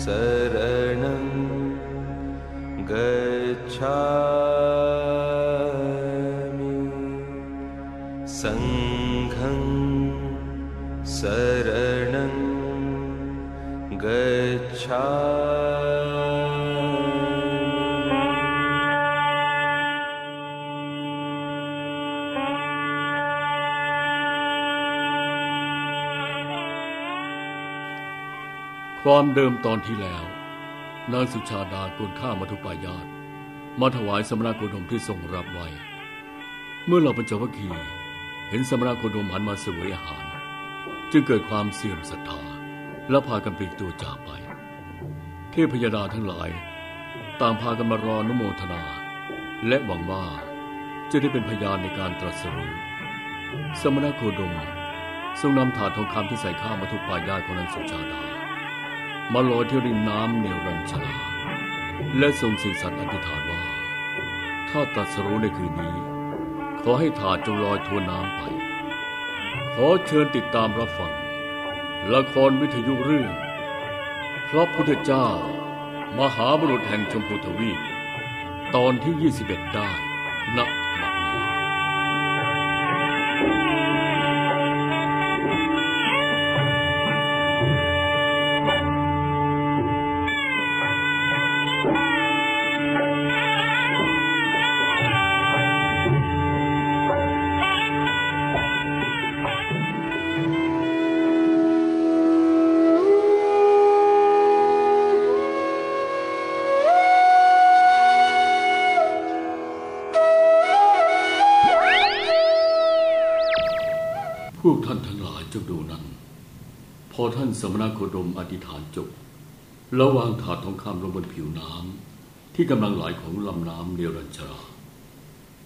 शरणं गच्छामि เดิมตอนที่แล้ว นางสุชาดากุลข้ามัทุปายาตมาถวายสมณโคดมที่ทรงรับไว้ เมื่อเราปัญจวัคคี เห็นสมณโคดมหันมาเสวยอาหาร จึงเกิดความเสื่อมศรัทธาและพากันปลีกตัวจากไป เทพยดาทั้งหลาย ตางพากันมารอนุโมทนา และหวังว่าจะได้เป็นพยานในการตรัสรู้สมณโคดมทรงนำถาดทองคำที่ใส่ข้าวมาทุกปายาตของนางสุชาดา มาลอยที่ริมน้ำเนรัญชลาและทรงสิ่งสัตย์อธิษฐานว่า ถ้าตรัสรู้ในคืนนี้ ขอให้ถาดจงลอยทวนน้ำไป ขอเชิญติดตามรับฟัง ละครวิทยุเรื่องพระพุทธเจ้า มหาบุรุษแห่งชมพูทวีปตอนที่ 21 ได้ณบัดนี้พ ท่านสมณโคดมอธิษฐานจบแล้ววางถาดทองคำลงบนผิวน้ำที่กำลังไหลของลำน้ำเนรัญชรา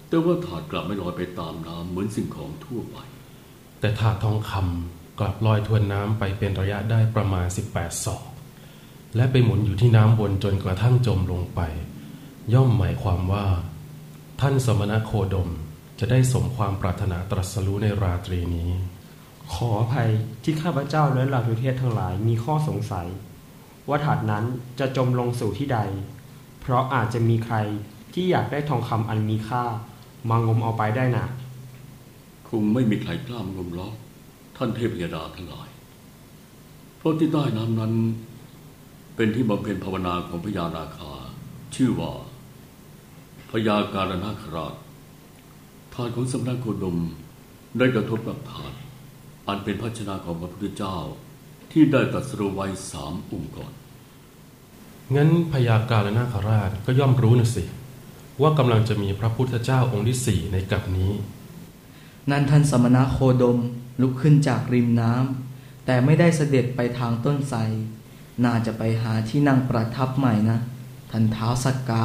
แต่ว่าถาดกลับไม่ลอยไปตามน้ำเหมือนสิ่งของทั่วไป แต่ถาดทองคำกลับลอยทวนน้ำไปเป็นระยะได้ประมาณ 18 ศอก และไปหมุนอยู่ที่น้ำบนจนกระทั่งจมลงไป ย่อมหมายความว่า ท่านสมณโคดมจะได้สมความปรารถนาตรัสรู้ในราตรีนี้ ขออภัยที่ข้าพเจ้าและเหล่าทุเทศทั้งหลายมีข้อสงสัย ว่าถาดนั้นจะจมลงสู่ที่ใด เพราะอาจจะมีใครที่อยากได้ทองคำอันมีค่ามางมเอาไปได้นะคงไม่มีใครกล้ามงมล้อกท่านเทพยดาทั้งหลาย เพราะที่ใต้น้ำนั้น เป็นที่บำเพ็ญภาวนาของพญานาคา ชื่อว่าพญาการนาคราชถาดของสำนักโคดมได้กระทบกับถาด อันเป็นภาชนะของพระพุทธเจ้า ที่ได้ตรัสรู้ไว้สามองค์ก่อน งั้นพญาการนาคราชก็ย่อมรู้นะสิ ว่ากำลังจะมีพระพุทธเจ้าองค์ที่สี่ในกับนี้ นั่นท่านสมณะโคดมลุกขึ้นจากริมน้ำแต่ไม่ได้เสด็จไปทางต้นไทรน่าจะไปหาที่นั่งประทับใหม่นะท่านเท้าวสักกะ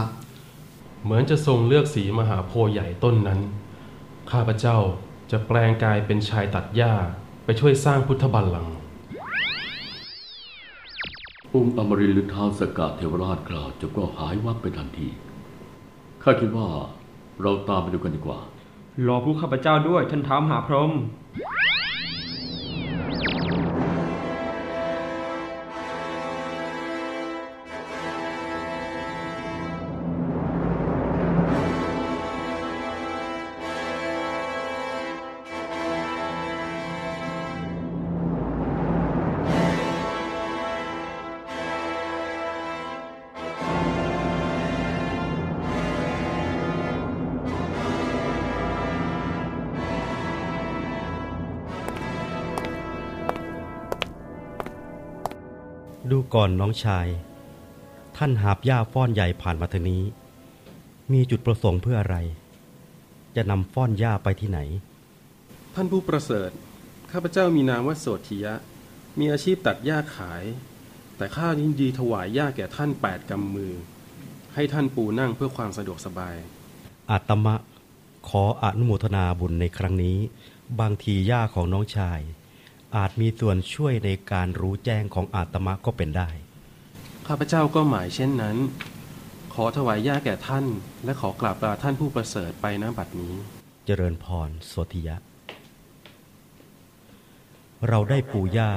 เหมือนจะทรงเลือกสีมหาโพธิ์ใหญ่ต้นนั้น ข้าพเจ้าจะแปลงกายเป็นชายตัดหญ้า ไปช่วยสร้างพุทธบัลลังก์องค์อมรินทร์หรือท้าวสกกะเทวราชกล่าวจบก็หายวับไปทันที ข้าคิดว่าเราตามไปดูกันดีกว่า รอผู้ข้าพเจ้าด้วยท่านท้าวมหาพรหม ก่อนน้องชาย ท่านหาบหญ้าฟ้อนใหญ่ผ่านมาทางนี้ มีจุดประสงค์เพื่ออะไร จะนำฟ้อนหญ้าไปที่ไหน ท่านผู้ประเสริฐ ข้าพเจ้ามีนามว่าโสธิยะ มีอาชีพตัดหญ้าขาย แต่ข้ายินดีถวายหญ้าแก่ท่านแปดกำมือ ให้ท่านปูนั่งเพื่อความสะดวกสบาย อาตมะขออนุโมทนาบุญในครั้งนี้ บางทีย่าของน้องชาย อาจมีส่วนช่วยในการรู้แจ้งของอาตมะก็เป็นได้ ข้าพเจ้าก็หมายเช่นนั้น ขอถวายหญ้าแก่ท่าน และขอกราบลาท่านผู้ประเสริฐไปณบัดนี้ เจริญพรโสธิยะ เราได้ปู่ย่า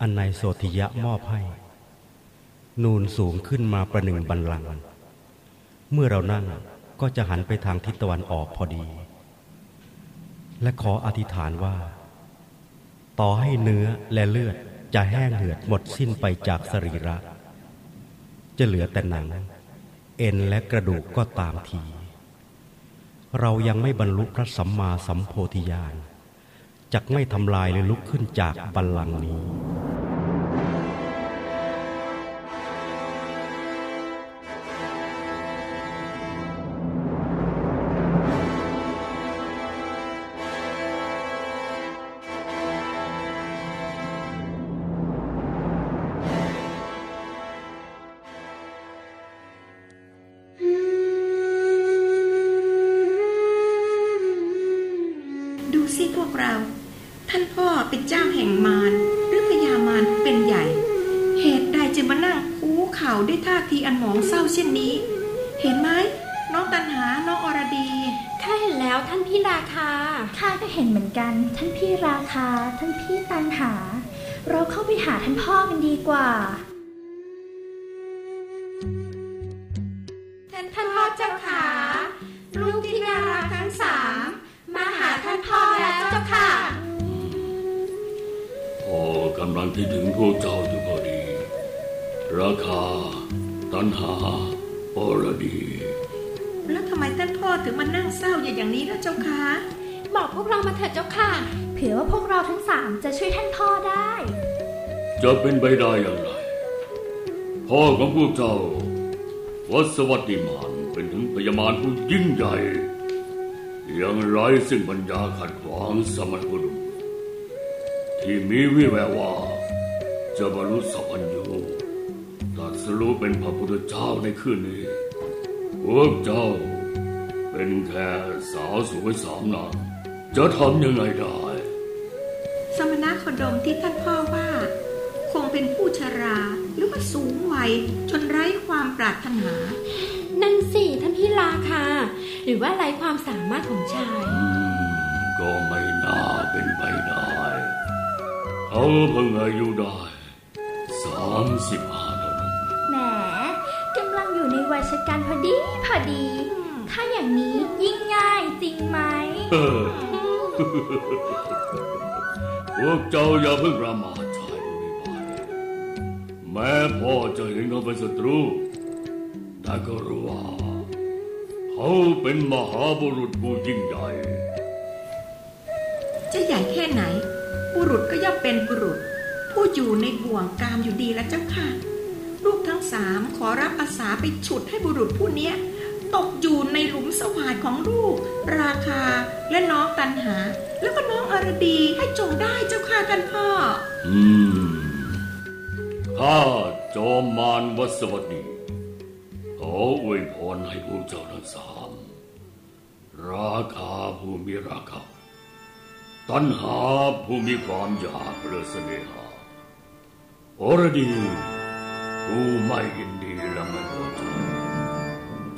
อันนายโสธิยะมอบให้ นูนสูงขึ้นมาประหนึ่งบันลังก์เมื่อเรานั่งก็จะหันไปทางทิศตะวันออกพอดี และขออธิษฐานว่า ต่อให้เนื้อและเลือดจะแห้งเหือดหมดสิ้นไปจากสรีระ จะเหลือแต่หนัง เอ็นและกระดูกก็ตามที เรายังไม่บรรลุพระสัมมาสัมโพธิญาณจักไม่ทำลายหรือลุกขึ้นจากบัลลังก์นี้าไปหาท่านพ่อกันดีกว่า ท่านพ่อเจ้าขาลูกที่น่ารักทั้งสามมาหาท่านพ่อแล้วเจ้าค่ะพ่อกำลังที่ถึงพวกเจ้าอยู่พอดี ราคา ตันหาอรดี แล้วทำไมท่านพ่อถึงมานั่งเศร้าอย่างนี้ล่ะเจ้าคะบอกพวกเรามาเถิดเจ้าค่ะเผื่อว่าพวกเราทั้งสามจะช่วยท่านพ่อได้ จะเป็นไปได้อย่างไร พ่อของพวกเจ้าวัสวัสดิมานเป็นถึงพยามารผู้ยิ่งใหญ่ ยังไร้ซึ่งปัญญาขัดขวางสมณบุรุษที่มีวิแววว่า จะบรรลุสัพพัญญูตรัสรู้เป็นพระพุทธเจ้าในคืนนี้ พวกเจ้าเป็นแค่สาวสวยสามนางจะทำยังไงได้ สมณะโคดมที่ท่านพ่อ จนไร้ความปรารถนา นั่นสิท่านพี่ราคาหรือว่าไรความสามารถของชายอืมก็ไม่น่าเป็นไปได้เขาเพิ่งอายุได้สามสิบห้าเท่านั้นแหมกำลังอยู่ในวัยชะกันพอดีพอดี ถ้าอย่างนี้ยิ่งง่ายจริงไหมเออพวกเจ้าอย่าเพิ่งประมาทชายผู้นี้ไป แม้พ่อจะเห็นเขาเป็นศัตรู แต่ก็รู้ว่า เขาเป็นมหาบุรุษผู้ยิ่งใหญ่ จะใหญ่แค่ไหน บุรุษก็ย่อมเป็นบุรุษ ผู้อยู่ในบ่วงกามอยู่ดีแล้วเจ้าค่ะ ลูกทั้งสามขอรับอาสาไปฉุดให้บุรุษผู้เนี้ยตกอยู่ในหลุมสวาดของลูก ราคาและน้องตันหา แล้วก็น้องอรดีให้จงได้เจ้าค่ะท่านพ่อ อืม ข้าจอมมารวัสวัสดีขออวยพรให้พวกเจ้าทั้งสาม ราคาผู้มีราคาตัณหาผู้มีความอยากเรือเสน่หาอรดีผู้ไม่ยินดีและไม่พอใจ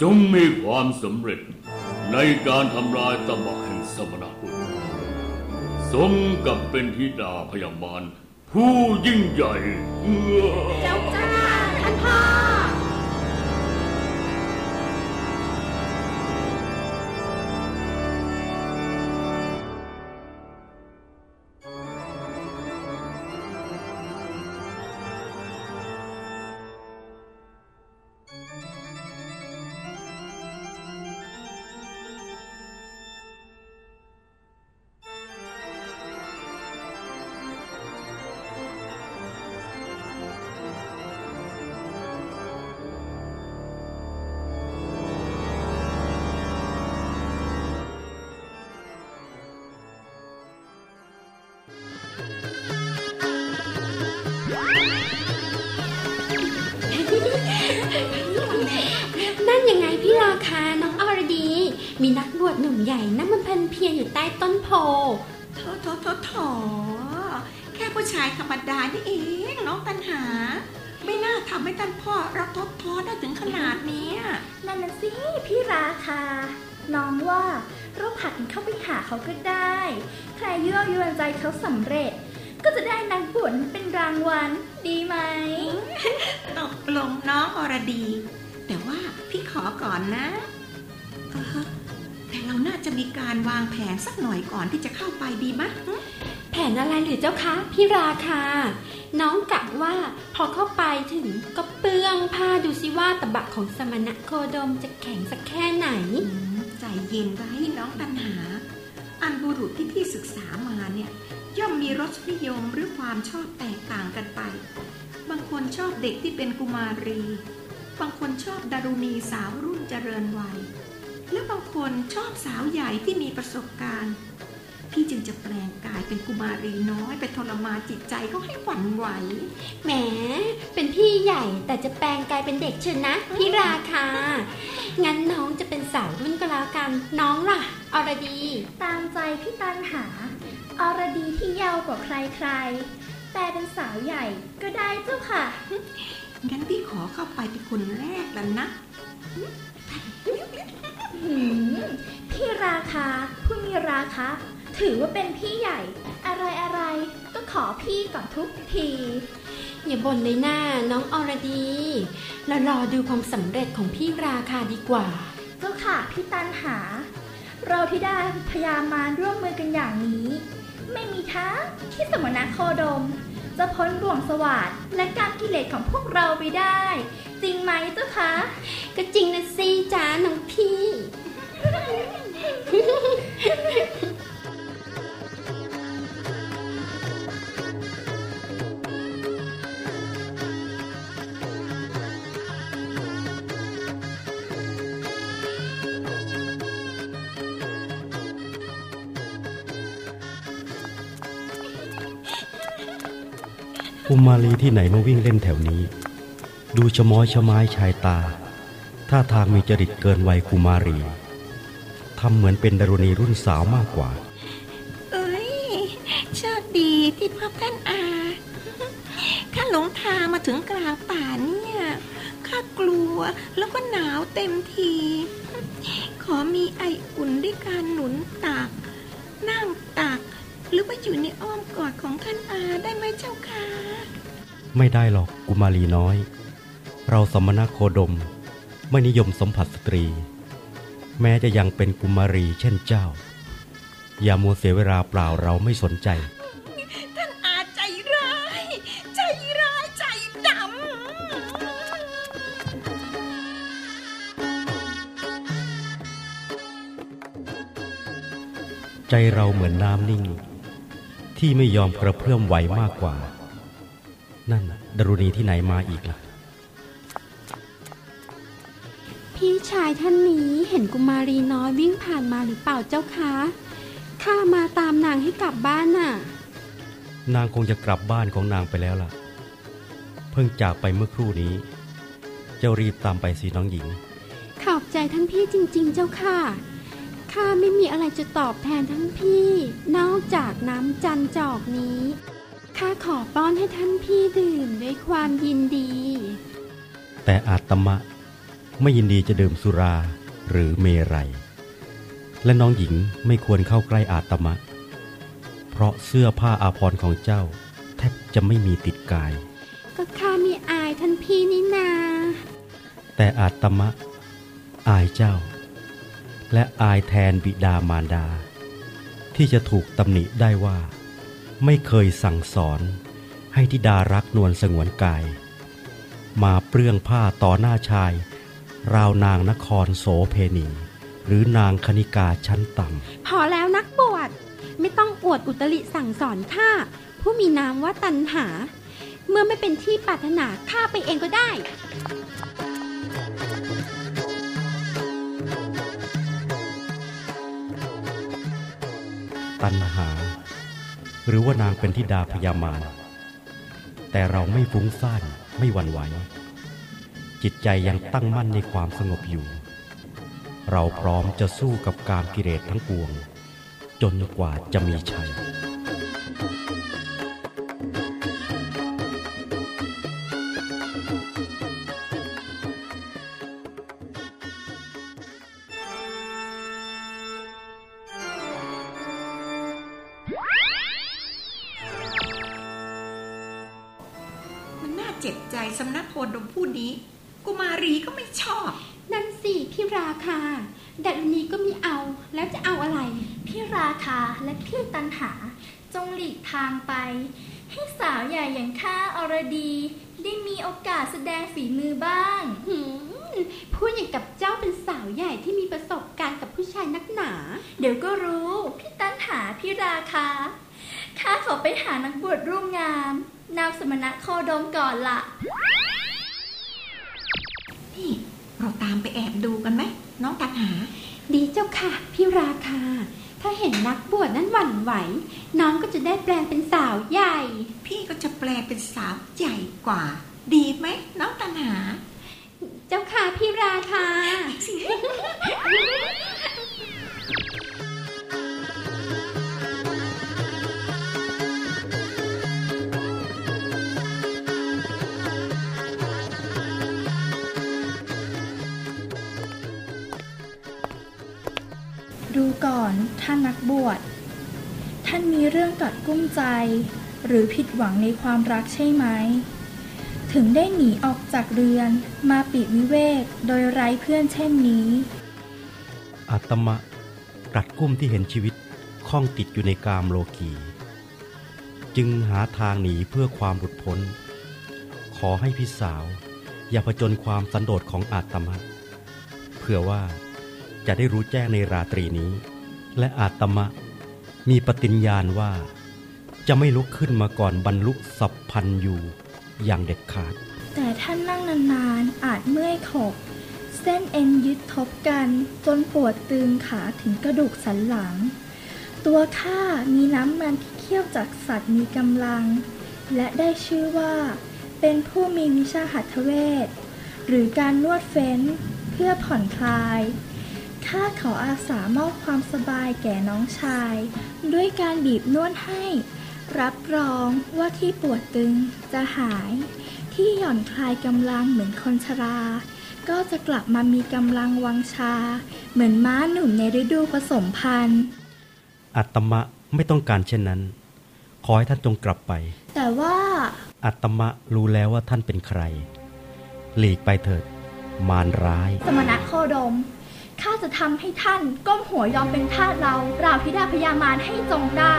จงมีความสำเร็จในการทำลายตบะแห่งสมณพุทธสมกับเป็นธิดาพยามาร ผู้ยิ่งใหญ่เอื้อเจ้าจ้าท่านพ่อ ใหญ่นั่นมันพันเพียรอยู่ใต้ต้นโพโถโถโถโถแค่ผู้ชายธรรมดานี่เองน้องตันหา ไม่น่าทำให้ท่านพ่อรักทดท้อได้ถึงขนาดเนี้ยนั่นน่ะสิพี่ราคาน้องว่าเราผัดกันเข้าไปหาเขาก็ได้ ใครยั่วยวนใจเขาสำเร็จ ก็จะได้นักบวชเป็นรางวัลดีไหมตกลงน้องอรดี แต่ว่าพี่ขอก่อนนะเออแต่เรา น่าจะมีการวางแผนสักหน่อยก่อนที่จะเข้าไปดีมะหึแผนอะไรหรือเจ้าคะพี่ราคา น้องกะว่าพอเข้าไปถึงก็เปลืองผ้าดูสิว่าตะบะของสมณะโคดมจะแข็งสักแค่ไหนอืมใจเย็นไว้น้องตันหา อันบุรุษที่พี่ศึกษามาเนี่ยย่อมมีรสนิยมหรือความชอบแตกต่างกันไป บางคนชอบเด็กที่เป็นกุมารี บางคนชอบดารุณีสาวรุ่นเจริญวัย และบางคนชอบสาวใหญ่ที่มีประสบการณ์ พี่จึงจะแปลงกายเป็นกุมารีน้อยไปทรมานจิตใจเขาให้หวั่นไหว แหม เป็นพี่ใหญ่แต่จะแปลงกายเป็นเด็กเชยวนะพี่ราคา งั้นน้องจะเป็นสาวรุ่นก็แล้วกัน น้องล่ะ อรดี ตามใจพี่ตันหา อรดีที่เยาวกว่าใครๆ แต่เป็นสาวใหญ่ก็ได้เจ้าค่ะ งั้นพี่ขอเข้าไปเป็นคนแรกแล้วนะหืม พี่ราคาผู้มีราคะถือว่าเป็นพี่ใหญ่ อะไรอะไรๆก็ขอพี่ก่อนทุกที อย่าบ่นเลยหน้าน้องอรดีเรารอดูความสำเร็จของพี่ราคาดีกว่าเจ้าค่ะพี่ตันหา เราที่ได้พยามารร่วมมือกันอย่างนี้ ไม่มีทางที่สมณะโคดม จะพ้นบ่วงสวัสดและการกิเลสของพวกเราไปได้ จริงไหมเจ้าคะ ก็จริงนะสิจ้าน้องพี่ อุมาลีที่ไหนมาวิ่งเล่นแถวนี้ ดูชะม้อยชะไม้ชายตา ท่าทางมีจริตเกินวัยกุมารีทำเหมือนเป็นดารุณีรุ่นสาวมากกว่า เอ้ยโชคดีที่พบท่านอาข้าหลงทางมาถึงกลางป่าเนี่ยข้ากลัวแล้วก็หนาวเต็มที ขอมีไออุ่นด้วยการหนุนตัก นั่งตัก หรือว่าอยู่ในอ้อมกอดของท่านอาได้ไหมเจ้าค่ะไม่ได้หรอกกุมารีน้อย เราสมณโคดมไม่นิยมสัมผัสสตรี แม้จะยังเป็นกุมารีเช่นเจ้า อย่ามัวเสียเวลาเปล่าเราไม่สนใจ ท่านอาใจร้าย ใจร้ายใจดำ ใจเราเหมือนน้ำนิ่ง ที่ไม่ยอมกระเพื่อมไหวมากกว่า นั่นดารุณีที่ไหนมาอีกล่ะายท่านนี้เห็นกุมารีน้อยวิ่งผ่านมาหรือเปล่าเจ้าคะข้ามาตามนางให้กลับบ้านน่ะ นางคงจะกลับบ้านของนางไปแล้วล่ะ เพิ่งจากไปเมื่อครู่นี้ เจ้ารีบตามไปสิน้องหญิง ขอบใจท่านพี่จริง ๆ เจ้าค่ะข้าไม่มีอะไรจะตอบแทนท่านพี่ นอกจากน้ำจันจอกนี้ข้าขอป้อนให้ท่านพี่ดื่มด้วยความยินดี แต่อาตมะ ไม่ยินดีจะดื่มสุราหรือเมรัย และน้องหญิงไม่ควรเข้าใกล้อาตมะ เพราะเสื้อผ้าอาภรณ์ของเจ้า แทบจะไม่มีติดกาย ก็ข้ามีอายท่านพี่นี่นา แต่อาตมะ อายเจ้า และอายแทนบิดามารดา ที่จะถูกตำหนิได้ว่า ไม่เคยสั่งสอนให้ธิดารักนวลสงวนกาย มาเปลื้องผ้าต่อหน้าชาย ราวนางนครโสเพณี หรือนางคณิกาชั้นต่พอแล้วนักบวชไม่ต้องอวดอุตริสั่งสอนข้าผู้มีนามว่าตันหา เมื่อไม่เป็นที่ปรารถนาข้าไปเองก็ได้ำตันหา หรือว่านางเป็นธิดาพยามารแต่เราไม่ฟุ้งซ่านไม่หวั่นไหว จิตใจยังตั้งมั่นในความสงบอยู่ เราพร้อมจะสู้กับกามกิเลสทั้งปวง จนกว่าจะมีชัยมันน่าเจ็บใจสำนักโคดมผู้นี้ กุมารีก็ไม่ชอบ นั่นสิพี่ราคาดัดนี้ก็มีเอา แล้วจะเอาอะไร พี่ราคาและพี่ตันหา จงหลีกทางไป ให้สาวใหญ่อย่างข้าอรดี ได้มีโอกาสแสดงฝีมือบ้างหืมพูดอย่างกับเจ้าเป็นสาวใหญ่ที่มีประสบการณ์กับผู้ชายนักหนา เดี๋ยวก็รู้ พี่ตันหาพี่ราคาข้าขอไปหานักบวชร่วมงามนามสมณะโคดมก่อนละนี่ เราตามไปแอบดูกันไหมน้องตันหา ดีเจ้าค่ะ พี่ราคา ถ้าเห็นนักบวชนั้นหวั่นไหว น้องก็จะได้แปลงเป็นสาวใหญ่ พี่ก็จะแปลเป็นสาวใหญ่กว่า ดีไหมน้องตันหา เจ้าค่ะพี่ราคา ดูก่อนท่านนักบวช ท่านมีเรื่องกัดกุ้มใจ หรือผิดหวังในความรักใช่ไหม ถึงได้หนีออกจากเรือนมาปีกวิเวกโดยไร้เพื่อนเช่นนี้อาตมะกัดกุ้มที่เห็นชีวิตข้องติดอยู่ในกามโลกี จึงหาทางหนีเพื่อความหลุดพ้น ขอให้พี่สาว อย่าผจญความสันโดษของอาตมะเพื่อว่า จะได้รู้แจ้งในราตรีนี้ และอาตมะมีปฏิญญาณว่า จะไม่ลุกขึ้นมาก่อนบรรลุสัพพันอยู่อย่างเด็ดขาด แต่ท่านนั่งนานๆ อาจเมื่อยขบเส้นเอ็นยึดทบกันจนปวดตึงขาถึงกระดูกสันหลัง ตัวข้ามีน้ำมันที่เคี่ยวจากสัตว์มีกำลัง และได้ชื่อว่า เป็นผู้มีวิชาหัตถเวทหรือการนวดเฟ้นเพื่อผ่อนคลาย ข้าขออาสามอบความสบายแก่น้องชาย ด้วยการบีบนวดให้ รับรองว่าที่ปวดตึงจะหาย ที่หย่อนคลายกำลังเหมือนคนชรา ก็จะกลับมามีกำลังวังชา เหมือนม้าหนุ่มในฤดูผสมพันธุ์อาตมะไม่ต้องการเช่นนั้น ขอให้ท่านจงกลับไป แต่ว่าอาตมะรู้แล้วว่าท่านเป็นใคร หลีกไปเถิด มารร้าย สมณะโคดม ข้าจะทำให้ท่านก้มหัวยอมเป็นทาสเรา ราวธิดาพยามารให้จงได้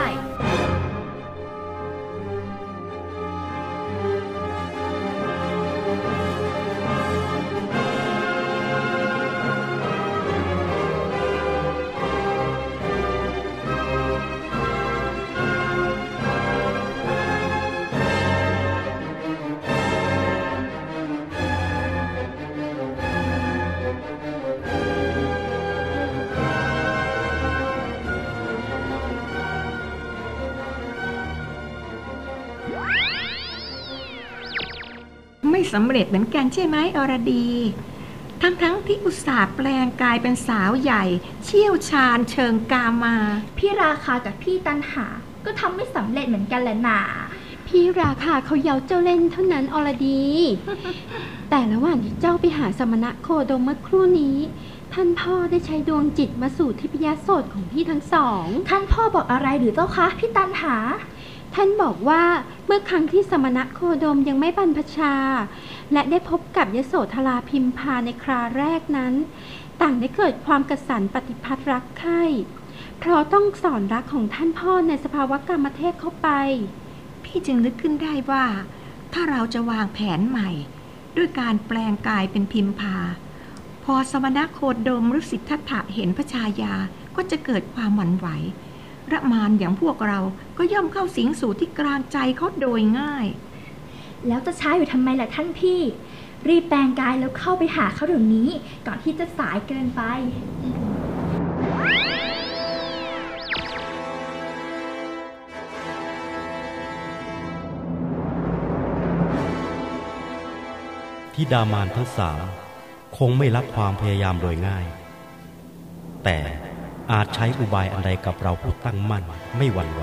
สำเร็จเหมือนกันใช่ไหมอรดี ทั้งๆทที่อุตส่าห์แปลงกายเป็นสาวใหญ่ เชี่ยวชาญเชิงกามา พี่ราคากับพี่ตันหา ก็ทำไม่สำเร็จเหมือนกันแหละหนา พี่ราคาเขาเยาเจ้าเล่นเท่านั้นอรดี แต่ระหว่างที่เจ้าไปหาสมณะโคดมเมื่อครู่นี้ ท่านพ่อได้ใช้ดวงจิตมาสู่ทิพยโสตของพี่ทั้งสอง ท่านพ่อบอกอะไรหรือเจ้าคะพี่ตันหา ท่านบอกว่าเมื่อครั้งที่สมณะโคดมยังไม่บรรพชา และได้พบกับยโสธราพิมพาในคราแรกนั้น ต่างได้เกิดความกระสันปฏิพัทธ์รักใคร่เพราะต้องสอนรักของท่านพ่อในสภาวะกรรมเทพเข้าไป พี่จึงนึกขึ้นได้ว่า ถ้าเราจะวางแผนใหม่ ด้วยการแปลงกายเป็นพิมพา พอสมณะโคดมหรือสิทธัตถะเห็นพระชายาก็จะเกิดความหวั่นไหว ระมานอย่างพวกเราก็ย่อมเข้าสิงสู่ที่กลางใจเขาโดยง่าย แล้วจะช้าอยู่ทำไมล่ะท่านพี่ รีบแปลงกายแล้วเข้าไปหาเขาเดี๋ยวนี้ ก่อนที่จะสายเกินไปที่ดามานทั้งสามคงไม่รับความพยายามโดยง่าย แต่ อาจใช้อุบายอันใดกับเราผู้ตั้งมั่นไม่หวั่นไหว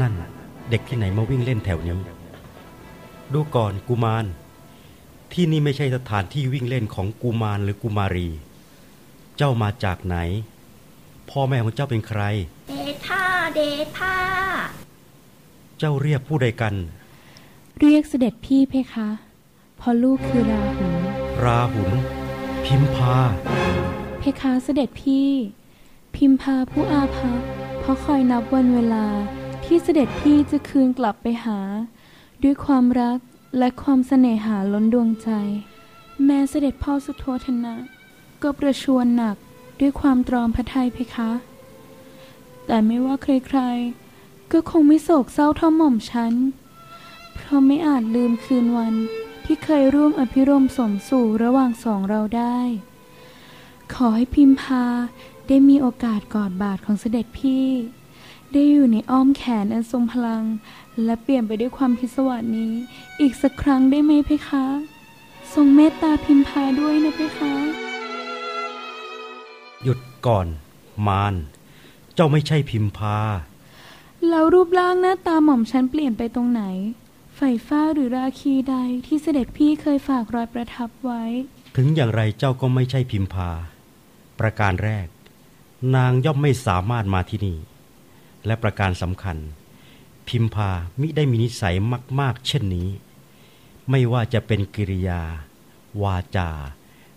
นั่นน่ะเด็กที่ไหนมาวิ่งเล่นแถวนี้ ดูก่อนกุมาร ที่นี่ไม่ใช่สถานที่วิ่งเล่นของกุมารหรือกุมารี เจ้ามาจากไหน พ่อแม่ของเจ้าเป็นใคร เดท่าเดท่าเจ้าเรียกผู้ใดกัน เรียกเสด็จพี่เพคะ เพราะลูกคือราหุลราหุลพิมพา เพคะเสด็จพี่ พิมพาผู้อาภัพเพราะคอยนับวันเวลาที่เสด็จพี่จะคืนกลับไปหา ด้วยความรักและความเสน่หาล้นดวงใจ แม้เสด็จพ่อสุโธธนะ ก็ประชวรหนักด้วยความตรอมพระทัยเพคะ แต่ไม่ว่าใครๆ ก็คงไม่โศกเศร้าเท่าหม่อมฉัน เพราะไม่อาจลืมคืนวัน ที่เคยร่วมอภิรมย์สมสู่ระหว่างสองเราได้ ขอให้พิมพาได้มีโอกาสกอดบาทของเสด็จพี่ ได้อยู่ในอ้อมแขนอันทรงพลัง และเปลี่ยนไปด้วยความพิศวาสนี้ อีกสักครั้งได้ไหมเพคะ ทรงเมตตาพิมพาด้วยนะเพคะ หยุดก่อน มารเจ้าไม่ใช่พิมพา แล้วรูปร่างหน้าตาหม่อมฉันเปลี่ยนไปตรงไหน ไฟฟ้าหรือราคีใดที่เสด็จพี่เคยฝากรอยประทับไว้ ถึงอย่างไรเจ้าก็ไม่ใช่พิมพา ประการแรก นางย่อมไม่สามารถมาที่นี่ และประการสำคัญ พิมพามิได้มีนิสัยมาก ๆ เช่นนี้ ไม่ว่าจะเป็นกิริยา วาจา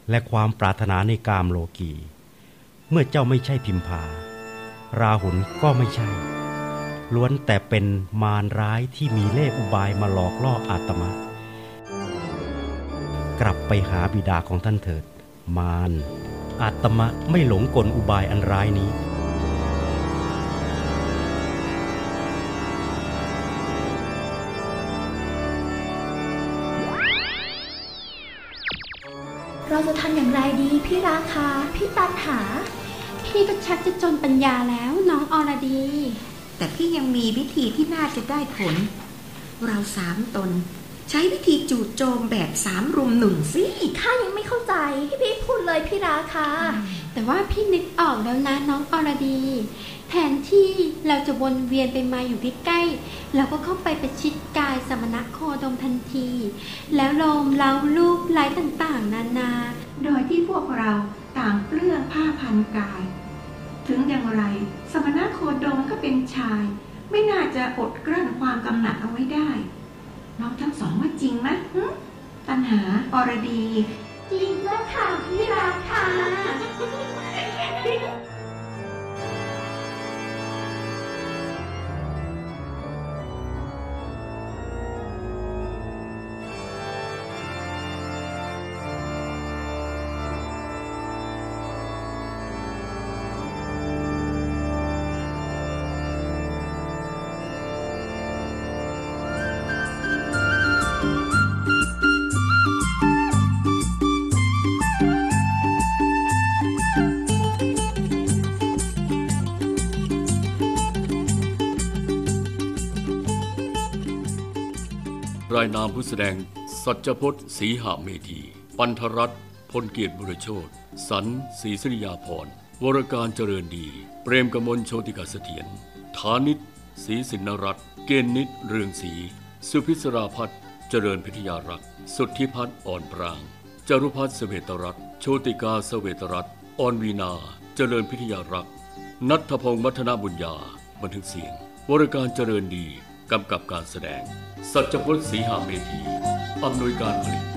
และความปรารถนาในกามโลกี เมื่อเจ้าไม่ใช่พิมพา ราหุลก็ไม่ใช่ ล้วนแต่เป็นมารร้ายที่มีเล่ห์อุบายมาหลอกล่ออาตมา กลับไปหาบิดาของท่านเถิด มารอาตมะไม่หลงกลอุบายอันร้ายนี้เราจะทำอย่างไรดีพี่ราคา พี่ตันหา พี่ก็ชักจะจนปัญญาแล้วน้องอรดี แต่พี่ยังมีวิธีที่น่าจะได้ผล เราสามตน ใช้วิธีจู่โจมแบบสามรุมหนึ่งสิข้ายังไม่เข้าใจให้พี่พูดเลยพี่ราคาแต่ว่าพี่นึกออกแล้วนะน้องอรดี แทนที่เราจะวนเวียนไปมาอยู่ใกล้ๆเราก็เข้าไปประชิดกายสมณะโคดมทันที แล้วโลมเล้ารูปไล้ต่างๆ นานา โดยที่พวกเราต่างเปลื้องผ้าพันกาย ถึงอย่างไร สมณะโคดมก็เป็นชาย ไม่น่าจะอดกลั้นความกำหนัดเอาไว้ได้น้องทั้งสองว่าจริงไหมตัณหาอรดี จริงเจ้าค่ะพี่ราคาายนามผู้แสดง สัจพจน์ศรีหาเมธี ปันธรัตน์พลเกียรติบุรโชตสันศรีสริยาพรวรการเจริญดี เปรมกมลโชติกาเสถียรฐานิตศรีสินรัตน์เกณฑ์นิตเรืองศรีสุพิศราพัฒน์เจริญพิทยารักษ์สุทธิพัฒน์อ่อนปรางจารุพัฒน์เสวตรัตน์โชติกาเสวตรัตน์อ่อนวีนา เจริญพิทยารักษ์นัทพงศ์มัทนาบุญญาบันทึกเสียง วรการเจริญดี กำกับการแสดง สัจพจน์ศรีหาเมธีอำนวยการผลิต